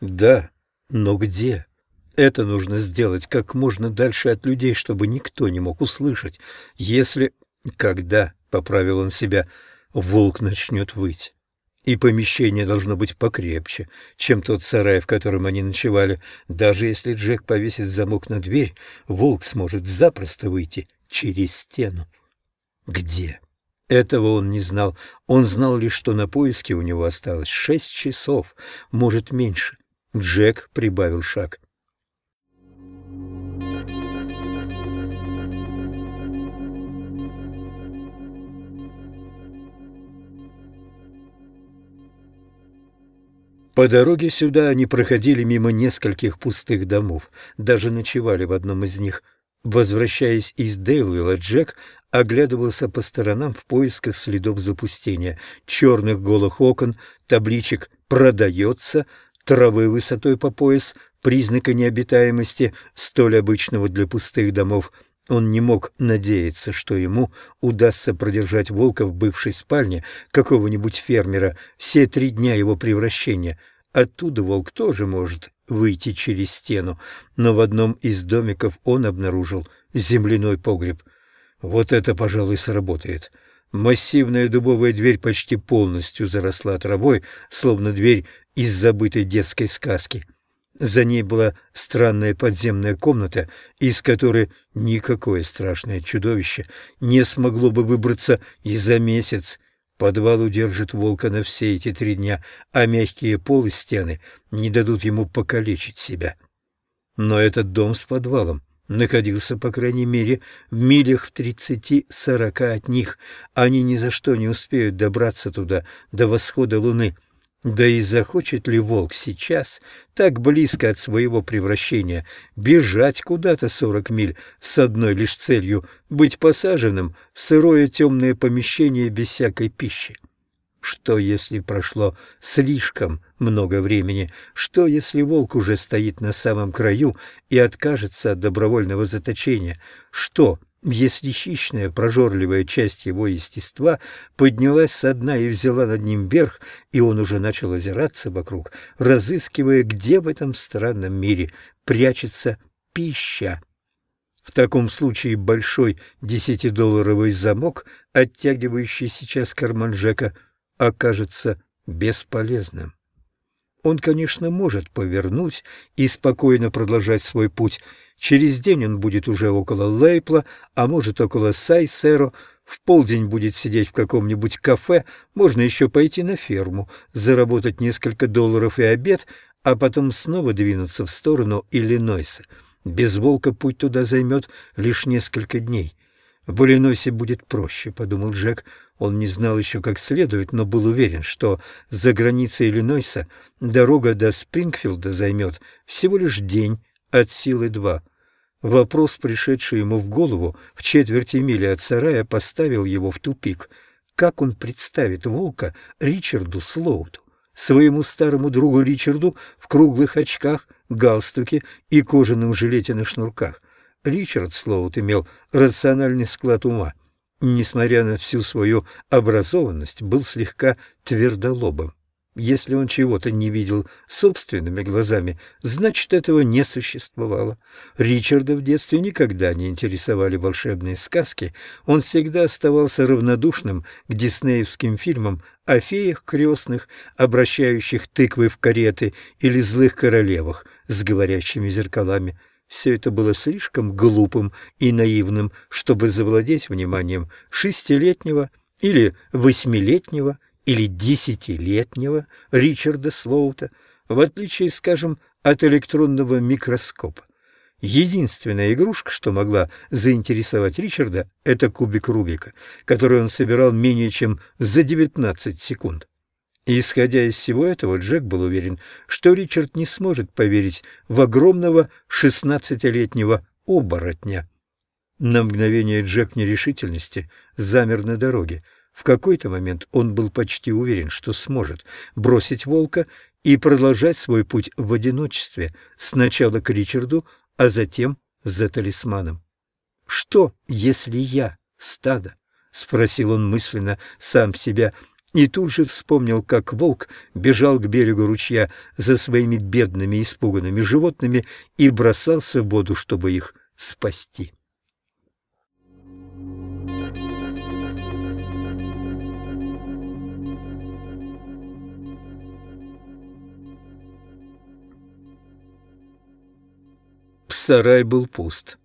Да, но где? Это нужно сделать как можно дальше от людей, чтобы никто не мог услышать. Если... Когда, — поправил он себя, — волк начнет выть. И помещение должно быть покрепче, чем тот сарай, в котором они ночевали. Даже если Джек повесит замок на дверь, волк сможет запросто выйти через стену. Где? Этого он не знал. Он знал лишь, что на поиске у него осталось шесть часов, может, меньше. Джек прибавил шаг. По дороге сюда они проходили мимо нескольких пустых домов, даже ночевали в одном из них. Возвращаясь из Дейлвилла, Джек оглядывался по сторонам в поисках следов запустения, черных голых окон, табличек «Продается», травы высотой по пояс, признака необитаемости, столь обычного для пустых домов. Он не мог надеяться, что ему удастся продержать волка в бывшей спальне какого-нибудь фермера все три дня его превращения. Оттуда волк тоже может выйти через стену, но в одном из домиков он обнаружил земляной погреб. Вот это, пожалуй, сработает. Массивная дубовая дверь почти полностью заросла травой, словно дверь из забытой детской сказки. За ней была странная подземная комната, из которой никакое страшное чудовище не смогло бы выбраться и за месяц. Подвал удержит волка на все эти три дня, а мягкие полы стены не дадут ему покалечить себя. Но этот дом с подвалом находился, по крайней мере, в милях в тридцати-сорока от них. Они ни за что не успеют добраться туда до восхода луны. Да и захочет ли волк сейчас, так близко от своего превращения, бежать куда-то сорок миль с одной лишь целью — быть посаженным в сырое темное помещение без всякой пищи? Что, если прошло слишком много времени? Что, если волк уже стоит на самом краю и откажется от добровольного заточения? Что, если хищная, прожорливая часть его естества поднялась со дна и взяла над ним верх, и он уже начал озираться вокруг, разыскивая, где в этом странном мире прячется пища. В таком случае большой десятидолларовый замок, оттягивающий сейчас карман Джека, окажется бесполезным. Он, конечно, может повернуть и спокойно продолжать свой путь. Через день он будет уже около Лейпла, а может, около Сайсеро. В полдень будет сидеть в каком-нибудь кафе. Можно еще пойти на ферму, заработать несколько долларов и обед, а потом снова двинуться в сторону Иллинойса. Без волка путь туда займет лишь несколько дней. В Иллинойсе будет проще, — подумал Джек. Он не знал еще как следует, но был уверен, что за границей Иллинойса дорога до Спрингфилда займет всего лишь день от силы два. Вопрос, пришедший ему в голову в четверти мили от сарая, поставил его в тупик. Как он представит волка Ричарду Слоуту, своему старому другу Ричарду в круглых очках, галстуке и кожаном жилете на шнурках? Ричард Слоут имел рациональный склад ума несмотря на всю свою образованность, был слегка твердолобым. Если он чего-то не видел собственными глазами, значит, этого не существовало. Ричарда в детстве никогда не интересовали волшебные сказки, он всегда оставался равнодушным к диснеевским фильмам о феях крестных, обращающих тыквы в кареты или злых королевах с говорящими зеркалами. Все это было слишком глупым и наивным, чтобы завладеть вниманием шестилетнего или восьмилетнего или десятилетнего Ричарда Слоута, в отличие, скажем, от электронного микроскопа. Единственная игрушка, что могла заинтересовать Ричарда, это кубик Рубика, который он собирал менее чем за 19 секунд. И, исходя из всего этого, Джек был уверен, что Ричард не сможет поверить в огромного шестнадцатилетнего оборотня. На мгновение Джек нерешительности замер на дороге. В какой-то момент он был почти уверен, что сможет бросить волка и продолжать свой путь в одиночестве, сначала к Ричарду, а затем за талисманом. «Что, если я стадо?» — спросил он мысленно сам себя и тут же вспомнил, как волк бежал к берегу ручья за своими бедными испуганными животными и бросался в воду, чтобы их спасти. Сарай был пуст.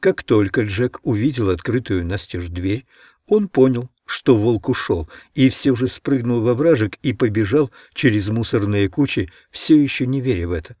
Как только Джек увидел открытую настежь дверь, он понял, что волк ушел, и все же спрыгнул во вражек и побежал через мусорные кучи, все еще не веря в это.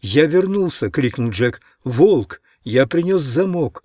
«Я вернулся!» — крикнул Джек. «Волк! Я принес замок!»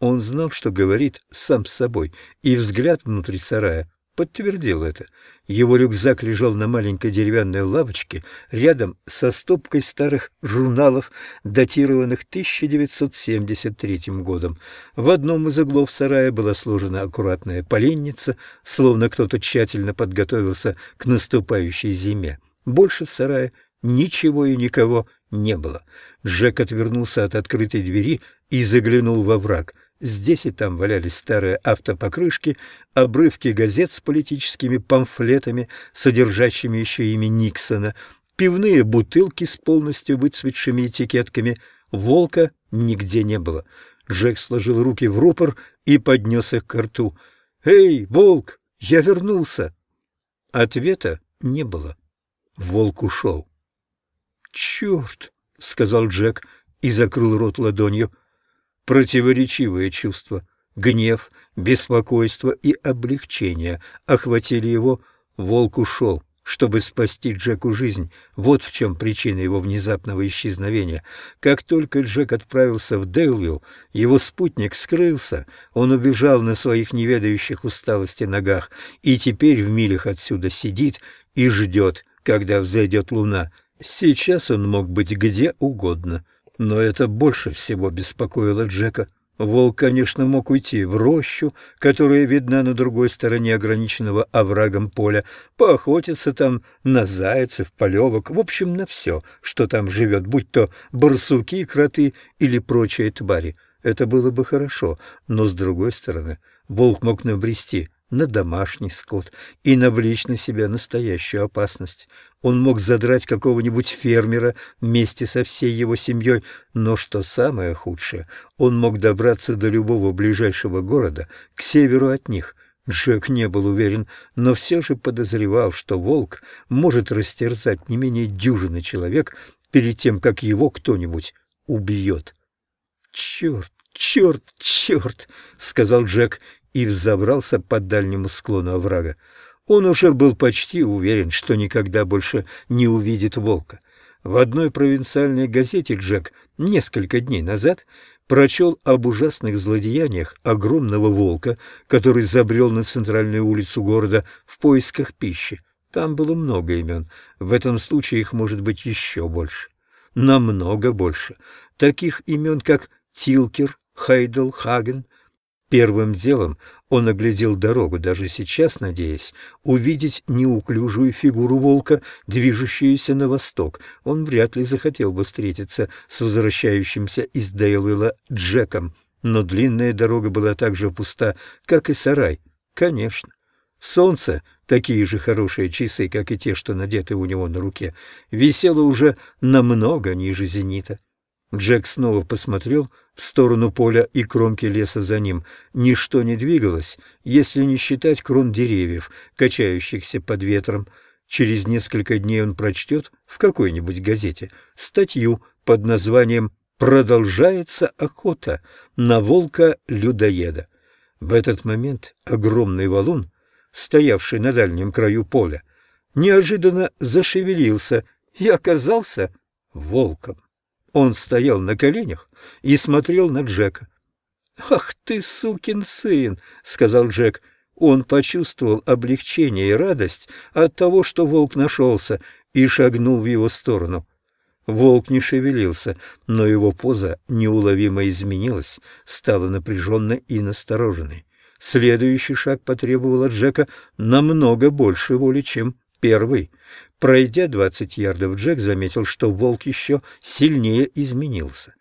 Он знал, что говорит сам с собой, и взгляд внутри сарая подтвердил это. Его рюкзак лежал на маленькой деревянной лавочке рядом со стопкой старых журналов, датированных 1973 годом. В одном из углов сарая была сложена аккуратная поленница, словно кто-то тщательно подготовился к наступающей зиме. Больше в сарае ничего и никого не было. Джек отвернулся от открытой двери и заглянул во враг — Здесь и там валялись старые автопокрышки, обрывки газет с политическими памфлетами, содержащими еще имя Никсона, пивные бутылки с полностью выцветшими этикетками. Волка нигде не было. Джек сложил руки в рупор и поднес их к рту. «Эй, волк, я вернулся!» Ответа не было. Волк ушел. «Черт!» — сказал Джек и закрыл рот ладонью противоречивые чувства. Гнев, беспокойство и облегчение охватили его. Волк ушел, чтобы спасти Джеку жизнь. Вот в чем причина его внезапного исчезновения. Как только Джек отправился в Дейлвилл, его спутник скрылся. Он убежал на своих неведающих усталости ногах и теперь в милях отсюда сидит и ждет, когда взойдет луна. Сейчас он мог быть где угодно. Но это больше всего беспокоило Джека. Волк, конечно, мог уйти в рощу, которая видна на другой стороне ограниченного оврагом поля, поохотиться там на зайцев, полевок, в общем, на все, что там живет, будь то барсуки, кроты или прочие твари. Это было бы хорошо, но, с другой стороны, волк мог набрести на домашний скот и навлечь на себя настоящую опасность. Он мог задрать какого-нибудь фермера вместе со всей его семьей, но, что самое худшее, он мог добраться до любого ближайшего города к северу от них. Джек не был уверен, но все же подозревал, что волк может растерзать не менее дюжины человек перед тем, как его кто-нибудь убьет. «Черт, черт, черт!» — сказал Джек и взобрался по дальнему склону оврага. Он уже был почти уверен, что никогда больше не увидит волка. В одной провинциальной газете Джек несколько дней назад прочел об ужасных злодеяниях огромного волка, который забрел на центральную улицу города в поисках пищи. Там было много имен. В этом случае их может быть еще больше. Намного больше. Таких имен, как Тилкер, Хейдл, Хаген — Первым делом он оглядел дорогу, даже сейчас надеясь увидеть неуклюжую фигуру волка, движущуюся на восток. Он вряд ли захотел бы встретиться с возвращающимся из Дейлвилла Джеком, но длинная дорога была так же пуста, как и сарай. Конечно. Солнце, такие же хорошие часы, как и те, что надеты у него на руке, висело уже намного ниже зенита. Джек снова посмотрел в сторону поля и кромки леса за ним. Ничто не двигалось, если не считать крон деревьев, качающихся под ветром. Через несколько дней он прочтет в какой-нибудь газете статью под названием «Продолжается охота на волка-людоеда». В этот момент огромный валун, стоявший на дальнем краю поля, неожиданно зашевелился и оказался волком. Он стоял на коленях и смотрел на Джека. «Ах ты, сукин сын!» — сказал Джек. Он почувствовал облегчение и радость от того, что волк нашелся, и шагнул в его сторону. Волк не шевелился, но его поза неуловимо изменилась, стала напряженной и настороженной. Следующий шаг потребовал от Джека намного больше воли, чем первый. Пройдя двадцать ярдов, Джек заметил, что волк еще сильнее изменился.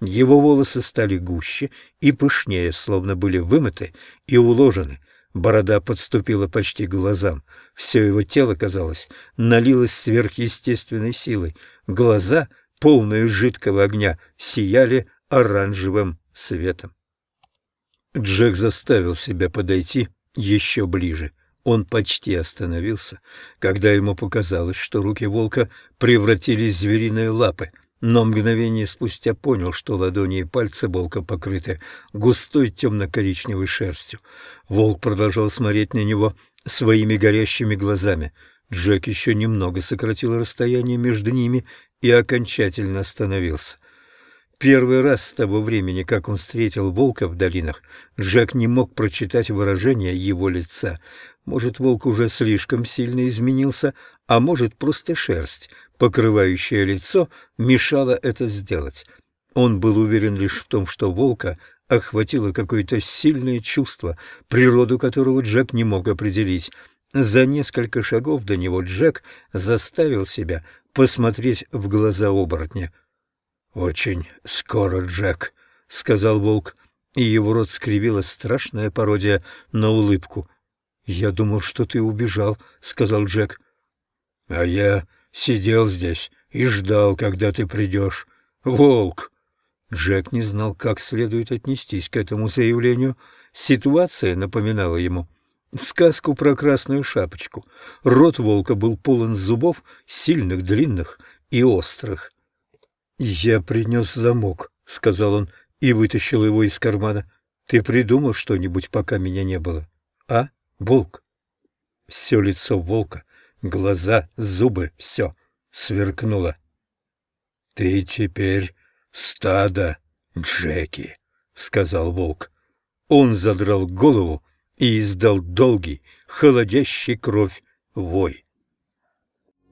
Его волосы стали гуще и пышнее, словно были вымыты и уложены. Борода подступила почти к глазам. Все его тело, казалось, налилось сверхъестественной силой. Глаза, полные жидкого огня, сияли оранжевым светом. Джек заставил себя подойти еще ближе. Он почти остановился, когда ему показалось, что руки волка превратились в звериные лапы — но мгновение спустя понял, что ладони и пальцы волка покрыты густой темно-коричневой шерстью. Волк продолжал смотреть на него своими горящими глазами. Джек еще немного сократил расстояние между ними и окончательно остановился. Первый раз с того времени, как он встретил волка в долинах, Джек не мог прочитать выражение его лица. Может, волк уже слишком сильно изменился, а может, просто шерсть, покрывающая лицо, мешала это сделать. Он был уверен лишь в том, что волка охватило какое-то сильное чувство, природу которого Джек не мог определить. За несколько шагов до него Джек заставил себя посмотреть в глаза оборотня. «Очень скоро, Джек», — сказал волк, и его рот скривила страшная пародия на улыбку. «Я думал, что ты убежал», — сказал Джек. «А я сидел здесь и ждал, когда ты придешь. Волк!» Джек не знал, как следует отнестись к этому заявлению. Ситуация напоминала ему сказку про красную шапочку. Рот волка был полон зубов, сильных, длинных и острых. «Я принес замок», — сказал он и вытащил его из кармана. «Ты придумал что-нибудь, пока меня не было? А?» Волк. Все лицо волка, глаза, зубы, все сверкнуло. — Ты теперь стадо, Джеки, — сказал волк. Он задрал голову и издал долгий, холодящий кровь вой.